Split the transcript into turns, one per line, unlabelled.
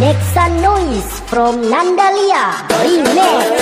Next a Noise from Nandalia. Remix